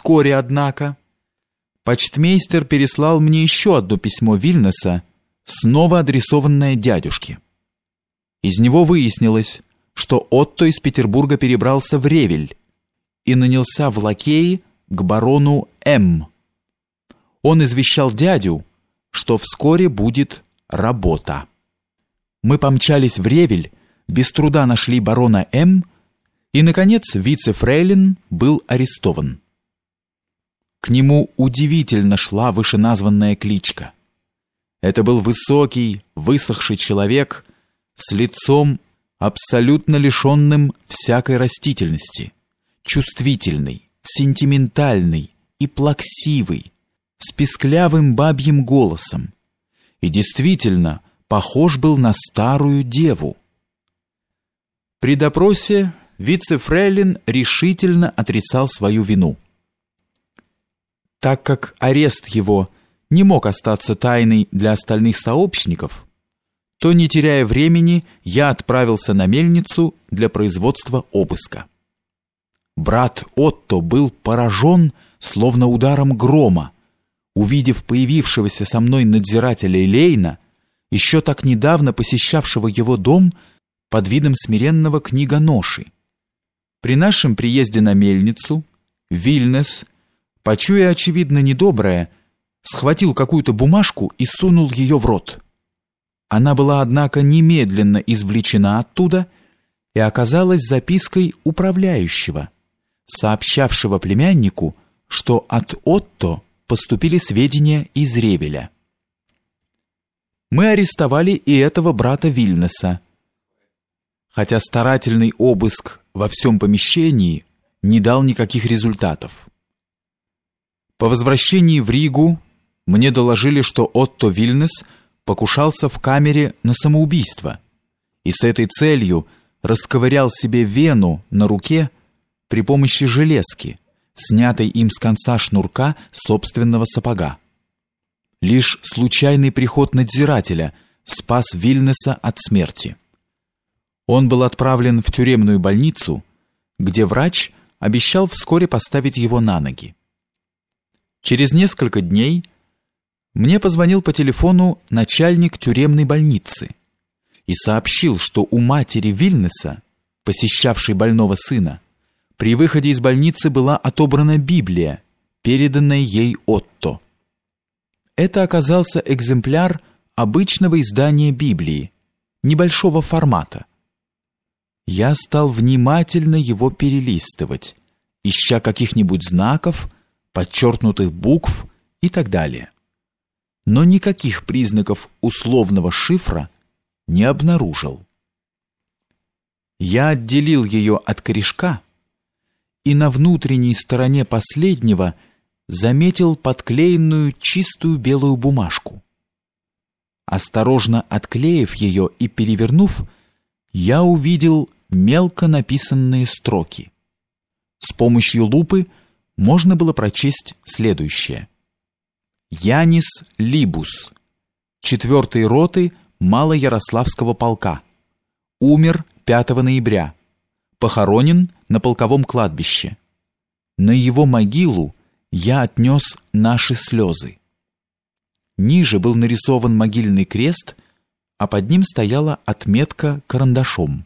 Вскоре, однако, почтмейстер переслал мне еще одно письмо Вильнеса, снова адресованное дядюшке. Из него выяснилось, что Отто из Петербурга перебрался в Ревель и нанялся в лакеи к барону М. Он извещал дядю, что вскоре будет работа. Мы помчались в Ревель, без труда нашли барона М. и наконец вице-фрейлин был арестован. К нему удивительно шла вышеназванная кличка. Это был высокий, высохший человек с лицом абсолютно лишенным всякой растительности, чувствительный, сентиментальный и плаксивый, с писклявым бабьим голосом. И действительно, похож был на старую деву. При допросе вице-фрейлин решительно отрицал свою вину. Так как арест его не мог остаться тайной для остальных сообщников, то, не теряя времени, я отправился на мельницу для производства обыска. Брат Отто был поражен, словно ударом грома, увидев появившегося со мной надзирателя Лейна, еще так недавно посещавшего его дом под видом смиренного книгоноши. При нашем приезде на мельницу Вильнес, почуя очевидно недоброе, схватил какую-то бумажку и сунул ее в рот. Она была, однако, немедленно извлечена оттуда и оказалась запиской управляющего, сообщавшего племяннику, что от Отто поступили сведения из Ревеля. Мы арестовали и этого брата Вильнеса. Хотя старательный обыск во всем помещении не дал никаких результатов. По возвращении в Ригу мне доложили, что Отто Вильнес – покушался в камере на самоубийство и с этой целью расковырял себе вену на руке при помощи железки, снятой им с конца шнурка собственного сапога. Лишь случайный приход надзирателя спас Вильнеса от смерти. Он был отправлен в тюремную больницу, где врач обещал вскоре поставить его на ноги. Через несколько дней мне позвонил по телефону начальник тюремной больницы и сообщил, что у матери Вильнеса, посещавшей больного сына, при выходе из больницы была отобрана Библия, переданная ей Отто. Это оказался экземпляр обычного издания Библии, небольшого формата. Я стал внимательно его перелистывать, ища каких-нибудь знаков, подчеркнутых букв и так далее но никаких признаков условного шифра не обнаружил. Я отделил ее от корешка и на внутренней стороне последнего заметил подклеенную чистую белую бумажку. Осторожно отклеив ее и перевернув, я увидел мелко написанные строки. С помощью лупы можно было прочесть следующее: Янис Либус, 4 роты Малоярославского полка. Умер 5 ноября. Похоронен на полковом кладбище. На его могилу я отнес наши слезы. Ниже был нарисован могильный крест, а под ним стояла отметка карандашом.